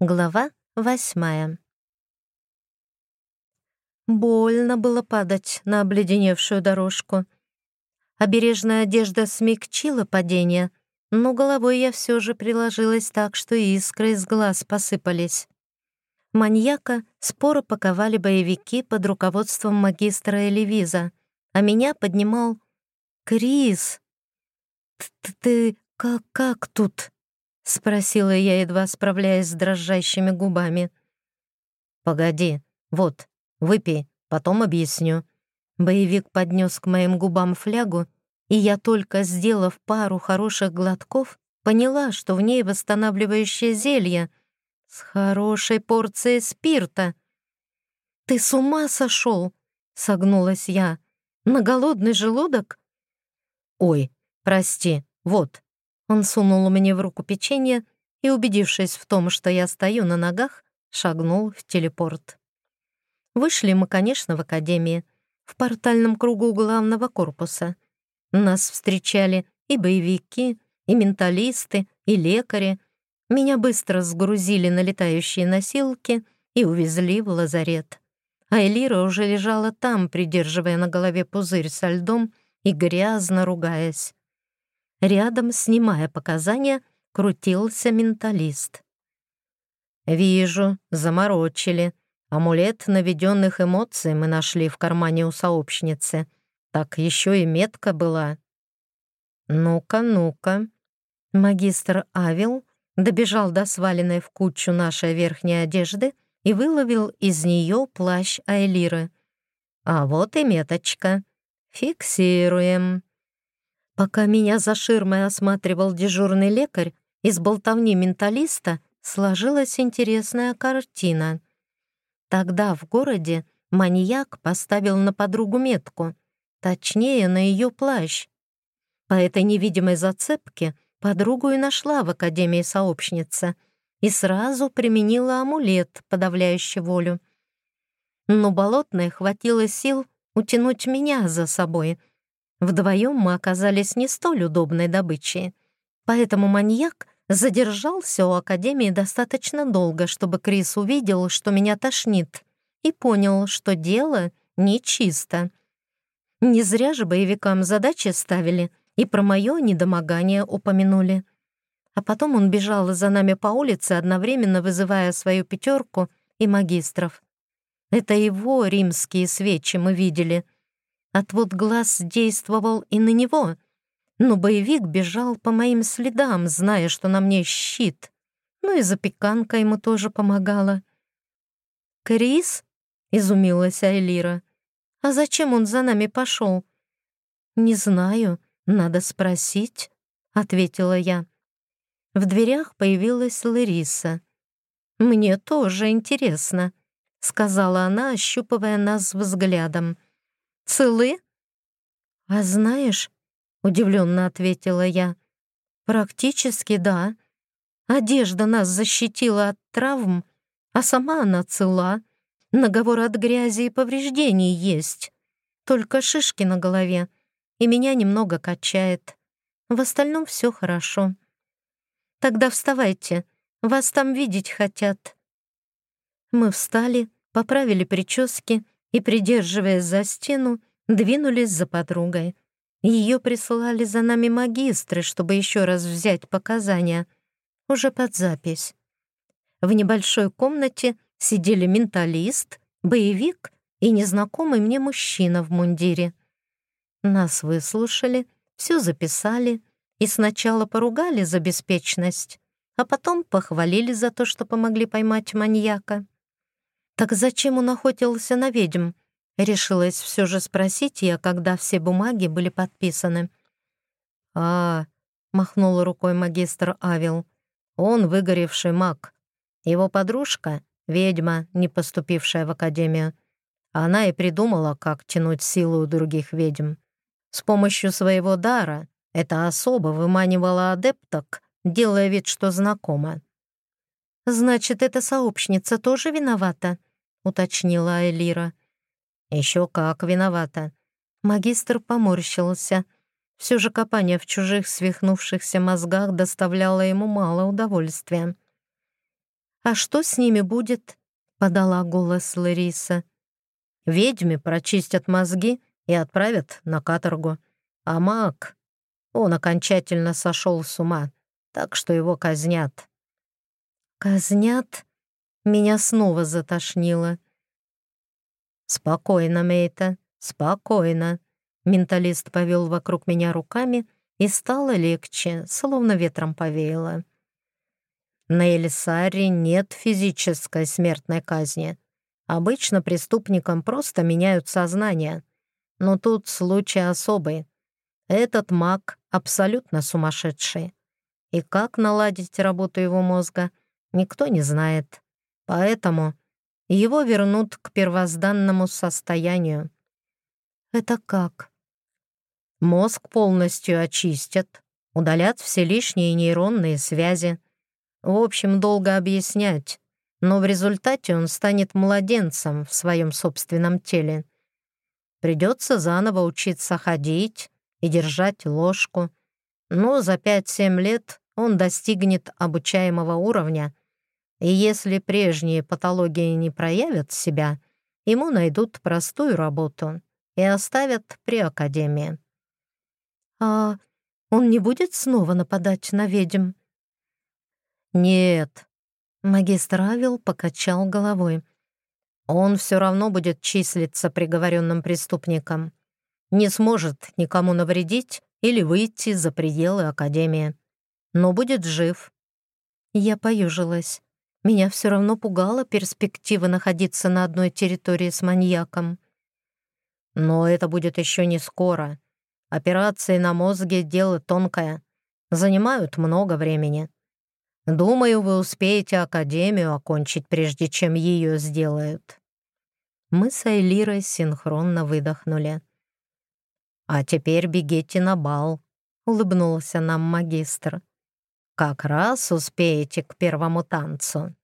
Глава восьмая. Больно было падать на обледеневшую дорожку. Обережная одежда смягчила падение, но головой я все же приложилась так, что искры из глаз посыпались. Маньяка споро паковали боевики под руководством магистра Элевиза, а меня поднимал Крис. «Ты как, как тут?» — спросила я, едва справляясь с дрожащими губами. «Погоди, вот, выпей, потом объясню». Боевик поднес к моим губам флягу, и я только, сделав пару хороших глотков, поняла, что в ней восстанавливающее зелье с хорошей порцией спирта. «Ты с ума сошел?» — согнулась я. «На голодный желудок?» «Ой, прости, вот». Он сунул мне в руку печенье и, убедившись в том, что я стою на ногах, шагнул в телепорт. Вышли мы, конечно, в академии, в портальном кругу главного корпуса. Нас встречали и боевики, и менталисты, и лекари. Меня быстро сгрузили на летающие носилки и увезли в лазарет. А Элира уже лежала там, придерживая на голове пузырь со льдом и грязно ругаясь. Рядом, снимая показания, крутился менталист. «Вижу, заморочили. Амулет наведенных эмоций мы нашли в кармане у сообщницы. Так еще и метка была». «Ну-ка, ну-ка». Магистр Авил добежал до сваленной в кучу нашей верхней одежды и выловил из нее плащ Айлиры. «А вот и меточка. Фиксируем». Пока меня за ширмой осматривал дежурный лекарь, из болтовни менталиста сложилась интересная картина. Тогда в городе маньяк поставил на подругу метку, точнее, на ее плащ. По этой невидимой зацепке подругу и нашла в Академии сообщница и сразу применила амулет, подавляющий волю. Но болотной хватило сил утянуть меня за собой — Вдвоем мы оказались не столь удобной добычей, поэтому маньяк задержался у Академии достаточно долго, чтобы Крис увидел, что меня тошнит, и понял, что дело нечисто. Не зря же боевикам задачи ставили и про мое недомогание упомянули. А потом он бежал за нами по улице, одновременно вызывая свою пятерку и магистров. Это его римские свечи мы видели — Отвод глаз действовал и на него, но боевик бежал по моим следам, зная, что на мне щит. Ну и запеканка ему тоже помогала. «Крис?» — изумилась Айлира. «А зачем он за нами пошел?» «Не знаю, надо спросить», — ответила я. В дверях появилась Лариса. «Мне тоже интересно», — сказала она, ощупывая нас взглядом. Целы?» «А знаешь», — удивленно ответила я, «практически да. Одежда нас защитила от травм, а сама она цела. Наговор от грязи и повреждений есть. Только шишки на голове, и меня немного качает. В остальном все хорошо. Тогда вставайте, вас там видеть хотят». Мы встали, поправили прически и, придерживаясь за стену, двинулись за подругой. Ее присылали за нами магистры, чтобы еще раз взять показания, уже под запись. В небольшой комнате сидели менталист, боевик и незнакомый мне мужчина в мундире. Нас выслушали, все записали и сначала поругали за беспечность, а потом похвалили за то, что помогли поймать маньяка. «Так зачем он охотился на ведьм?» Решилась все же спросить я, когда все бумаги были подписаны. «А, — махнул рукой магистр Авил, — он выгоревший маг. Его подружка — ведьма, не поступившая в академию. Она и придумала, как тянуть силу у других ведьм. С помощью своего дара эта особа выманивала адепток, делая вид, что знакома. «Значит, эта сообщница тоже виновата?» — уточнила Элира. «Еще как виновата». Магистр поморщился. Все же копание в чужих свихнувшихся мозгах доставляло ему мало удовольствия. «А что с ними будет?» — подала голос Лариса. «Ведьме прочистят мозги и отправят на каторгу. А маг, он окончательно сошел с ума, так что его казнят». «Казнят?» Меня снова затошнило. «Спокойно, Мейта, спокойно». Менталист повел вокруг меня руками, и стало легче, словно ветром повеяло. На Элисаре нет физической смертной казни. Обычно преступникам просто меняют сознание. Но тут случай особый. Этот маг абсолютно сумасшедший. И как наладить работу его мозга, никто не знает. Поэтому его вернут к первозданному состоянию. Это как? Мозг полностью очистят, удалят все лишние нейронные связи. В общем, долго объяснять, но в результате он станет младенцем в своем собственном теле. Придется заново учиться ходить и держать ложку, но за 5-7 лет он достигнет обучаемого уровня, и если прежние патологии не проявят себя, ему найдут простую работу и оставят при академии. «А он не будет снова нападать на ведьм?» «Нет», — магистр Авел покачал головой. «Он все равно будет числиться приговоренным преступником. Не сможет никому навредить или выйти за пределы Академии. Но будет жив». Я поюжилась. Меня все равно пугала перспектива находиться на одной территории с маньяком. «Но это будет еще не скоро», Операции на мозге — дело тонкое. Занимают много времени. Думаю, вы успеете академию окончить, прежде чем ее сделают». Мы с Айлирой синхронно выдохнули. «А теперь бегите на бал», — улыбнулся нам магистр. «Как раз успеете к первому танцу».